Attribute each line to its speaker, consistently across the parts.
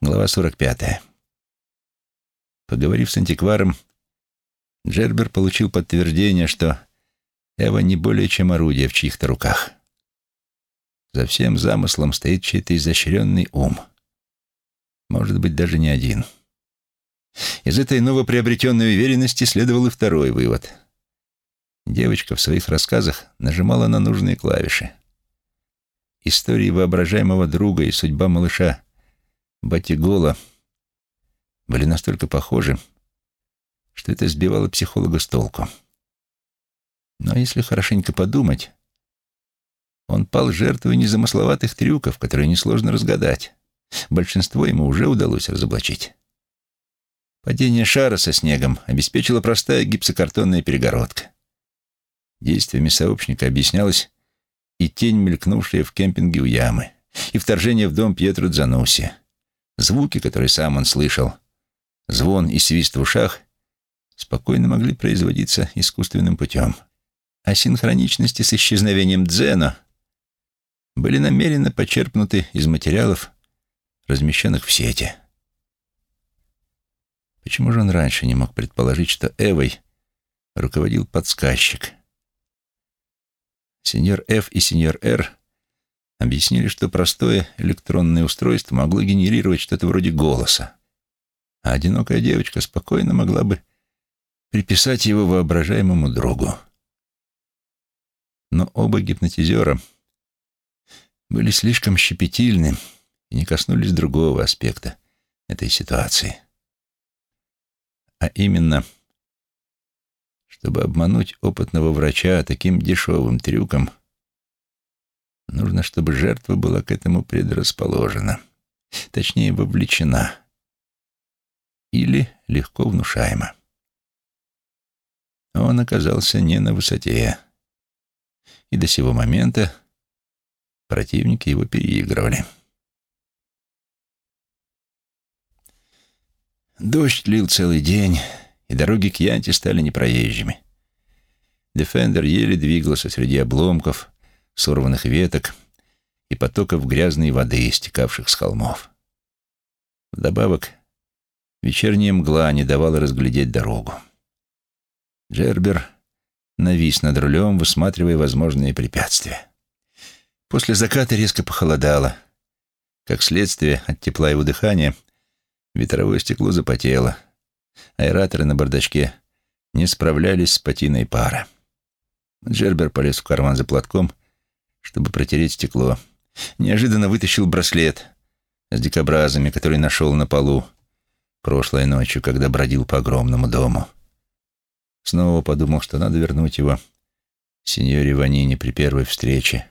Speaker 1: Глава 45. Поговорив с антикваром, Джербер получил подтверждение, что Эва не более чем орудие в чьих-то руках. За всем замыслом стоит чей-то изощренный ум. Может быть, даже не один. Из этой новоприобретенной уверенности следовал и второй вывод. Девочка в своих рассказах нажимала на нужные клавиши. Истории воображаемого друга и судьба малыша Батигола были настолько похожи, что это сбивало психолога с толку. Но если хорошенько подумать, он пал жертвой незамысловатых трюков, которые несложно разгадать. Большинство ему уже удалось разоблачить. Падение шара со снегом обеспечила простая гипсокартонная перегородка. Действиями сообщника объяснялась и тень, мелькнувшая в кемпинге у ямы, и вторжение в дом Пьетро Дзануси. Звуки, которые сам он слышал, звон и свист в ушах, спокойно могли производиться искусственным путем. А синхроничности с исчезновением Дзена были намеренно почерпнуты из материалов, размещенных в сети. Почему же он раньше не мог предположить, что Эвой руководил подсказчик? Сеньор Ф и сеньор Р объяснили, что простое электронное устройство могло генерировать что-то вроде голоса, а одинокая девочка спокойно могла бы приписать его воображаемому другу. Но оба гипнотизера были слишком щепетильны и не коснулись другого аспекта этой ситуации. А именно, чтобы обмануть опытного врача таким дешевым трюком, нужно, чтобы жертва была к этому предрасположена, точнее, вовлечена или легко внушаема. Он оказался не на высоте, и до сего момента противники его переигрывали. Дождь лил целый день, и дороги к Янте стали непроезжими. Дефендер еле двигался среди обломков, сорванных веток и потоков грязной воды, стекавших с холмов. Вдобавок, вечерняя мгла не давала разглядеть дорогу. Джербер навис над рулем, высматривая возможные препятствия. После заката резко похолодало. Как следствие от тепла его дыхания — Ветровое стекло запотело. Аэраторы на бардачке не справлялись с патиной пара. Джербер полез в карман за платком, чтобы протереть стекло. Неожиданно вытащил браслет с дикобразами, который нашел на полу прошлой ночью, когда бродил по огромному дому. Снова подумал, что надо вернуть его сеньоре Ванине при первой встрече.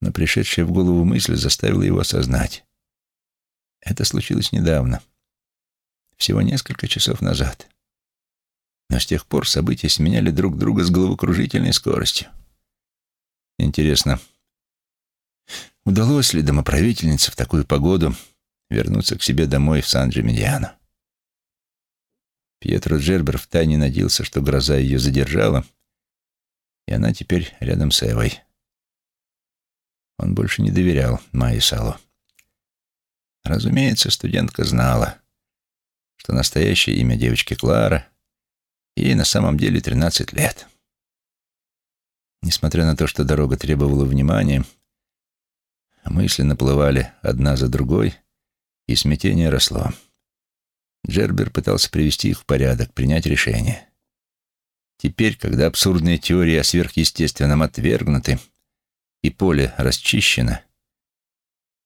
Speaker 1: Но пришедшая в голову мысль заставила его осознать. Это случилось недавно, всего несколько часов назад. Но с тех пор события сменяли друг друга с головокружительной скоростью. Интересно, удалось ли домоправительнице в такую погоду вернуться к себе домой в Сан-Джиминьяно? Пьетро Джербер втайне надеялся, что гроза ее задержала, и она теперь рядом с Эвой. Он больше не доверял Майе Сало. Разумеется, студентка знала, что настоящее имя девочки Клара, ей на самом деле 13 лет. Несмотря на то, что дорога требовала внимания, мысли наплывали одна за другой, и смятение росло. Джербер пытался привести их в порядок, принять решение. Теперь, когда абсурдные теории о сверхъестественном отвергнуты и поле расчищено,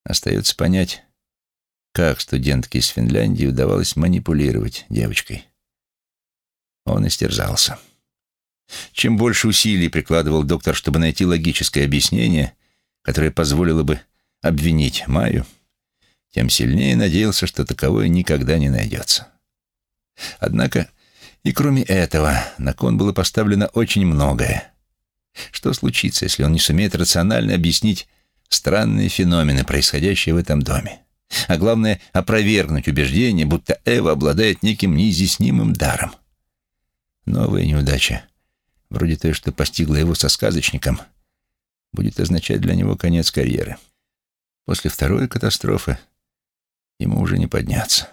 Speaker 1: остается понять, как студентке из Финляндии удавалось манипулировать девочкой. Он истерзался. Чем больше усилий прикладывал доктор, чтобы найти логическое объяснение, которое позволило бы обвинить Майю, тем сильнее надеялся, что таковое никогда не найдется. Однако и кроме этого на кон было поставлено очень многое. Что случится, если он не сумеет рационально объяснить странные феномены, происходящие в этом доме? а главное — опровергнуть убеждение, будто Эва обладает неким неизъяснимым даром. Новая неудача, вроде той, что постигла его со сказочником, будет означать для него конец карьеры. После второй катастрофы ему уже не подняться.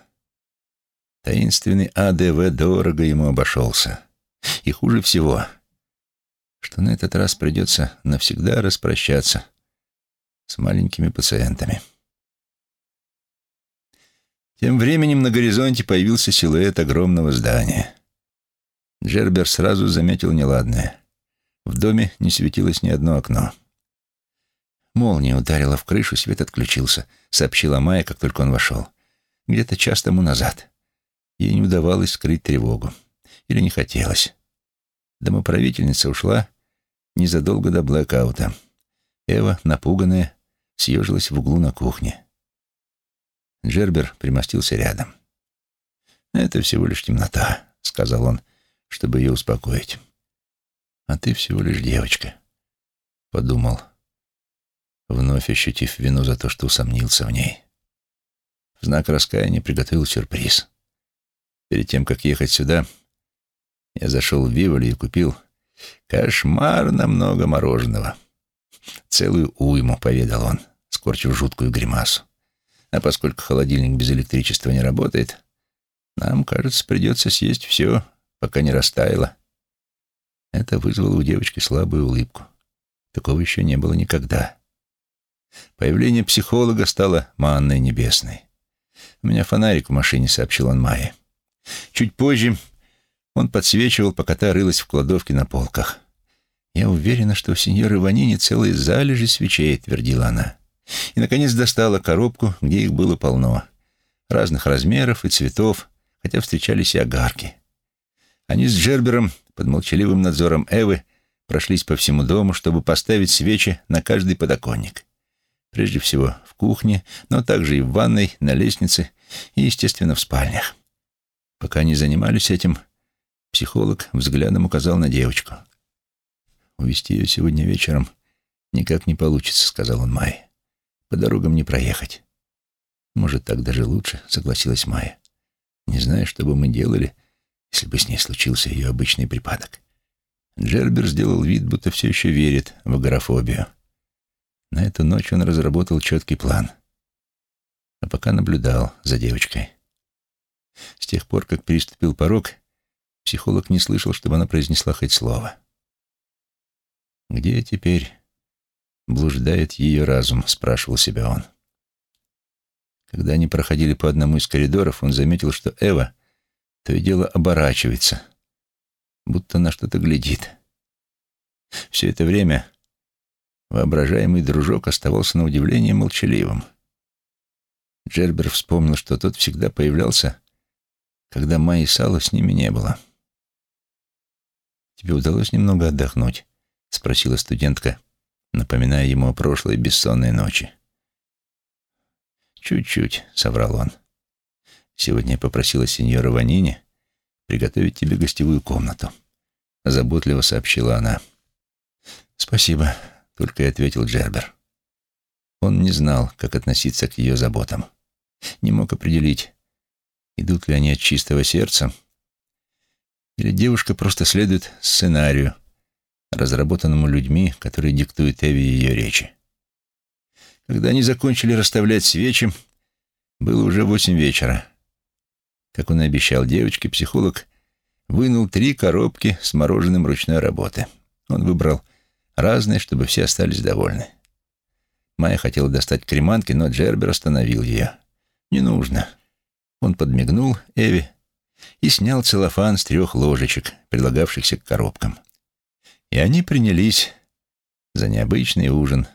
Speaker 1: Таинственный АДВ дорого ему обошелся. И хуже всего, что на этот раз придется навсегда распрощаться с маленькими пациентами. Тем временем на горизонте появился силуэт огромного здания. Джербер сразу заметил неладное. В доме не светилось ни одно окно. Молния ударила в крышу, свет отключился, сообщила Майя, как только он вошел. Где-то час тому назад. Ей не удавалось скрыть тревогу. Или не хотелось. Домоправительница ушла незадолго до блэкаута. Эва, напуганная, съежилась в углу на кухне. Джербер примостился рядом. «Это всего лишь темнота», — сказал он, чтобы ее успокоить. «А ты всего лишь девочка», — подумал вновь ощутив вину за то, что усомнился в ней. В знак раскаяния приготовил сюрприз. Перед тем, как ехать сюда, я зашел в Виволи и купил кошмарно много мороженого. Целую уйму, поведал он, скорчив жуткую гримасу. А поскольку холодильник без электричества не работает, нам, кажется, придется съесть все, пока не растаяло. Это вызвало у девочки слабую улыбку. Такого еще не было никогда. Появление психолога стало манной небесной. «У меня фонарик в машине», — сообщил он Майе. Чуть позже он подсвечивал, пока та рылась в кладовке на полках. «Я уверена, что у сеньоры Ванини целые залежи свечей», — твердила она. И, наконец, достала коробку, где их было полно. Разных размеров и цветов, хотя встречались и огарки. Они с Джербером, под молчаливым надзором Эвы, прошлись по всему дому, чтобы поставить свечи на каждый подоконник. Прежде всего в кухне, но также и в ванной, на лестнице и, естественно, в спальнях. Пока они занимались этим, психолог взглядом указал на девочку. «Увести ее сегодня вечером никак не получится», — сказал он Майе. «По дорогам не проехать». «Может, так даже лучше», — согласилась Майя. «Не знаю, что бы мы делали, если бы с ней случился ее обычный припадок». Джербер сделал вид, будто все еще верит в агорафобию. На эту ночь он разработал четкий план. А пока наблюдал за девочкой. С тех пор, как переступил порог, психолог не слышал, чтобы она произнесла хоть слово. «Где теперь блуждает ее разум?» — спрашивал себя он. Когда они проходили по одному из коридоров, он заметил, что Эва то и дело оборачивается, будто на что-то глядит. Все это время Воображаемый дружок оставался на удивление молчаливым. Джербер вспомнил, что тот всегда появлялся, когда Майи Сала с ними не было. «Тебе удалось немного отдохнуть?» — спросила студентка, напоминая ему о прошлой бессонной ночи. «Чуть-чуть», — соврал он. «Сегодня я попросила сеньора Ванини приготовить тебе гостевую комнату», — заботливо сообщила она. «Спасибо», только и ответил Джербер. Он не знал, как относиться к ее заботам. Не мог определить, идут ли они от чистого сердца, или девушка просто следует сценарию, разработанному людьми, которые диктуют Эви ее речи. Когда они закончили расставлять свечи, было уже восемь вечера. Как он и обещал девочке, психолог вынул три коробки с мороженым ручной работы. Он выбрал разные, чтобы все остались довольны. Майя хотела достать креманки, но Джербер остановил ее. «Не нужно». Он подмигнул Эви и снял целлофан с трех ложечек, прилагавшихся к коробкам. И они принялись за необычный ужин,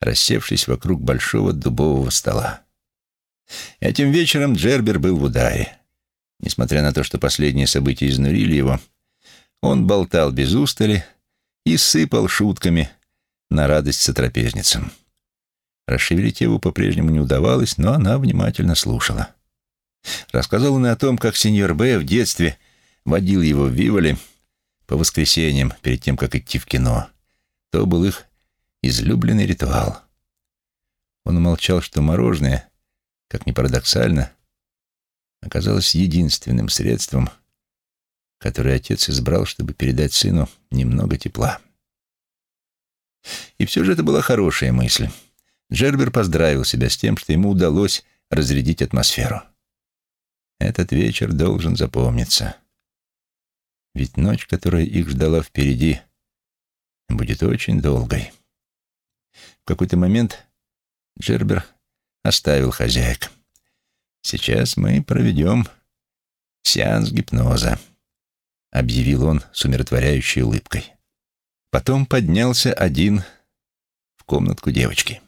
Speaker 1: рассевшись вокруг большого дубового стола. Этим вечером Джербер был в ударе. Несмотря на то, что последние события изнурили его, он болтал без устали, и сыпал шутками на радость сотрапезницам. Расшевелить его по-прежнему не удавалось, но она внимательно слушала. Рассказал он о том, как сеньор Б. в детстве водил его в Виволе по воскресеньям перед тем, как идти в кино. То был их излюбленный ритуал. Он умолчал, что мороженое, как ни парадоксально, оказалось единственным средством, который отец избрал, чтобы передать сыну немного тепла. И все же это была хорошая мысль. Джербер поздравил себя с тем, что ему удалось разрядить атмосферу. Этот вечер должен запомниться. Ведь ночь, которая их ждала впереди, будет очень долгой. В какой-то момент Джербер оставил хозяек. «Сейчас мы проведем сеанс гипноза», — объявил он с умиротворяющей улыбкой. Потом поднялся один в комнатку девочки.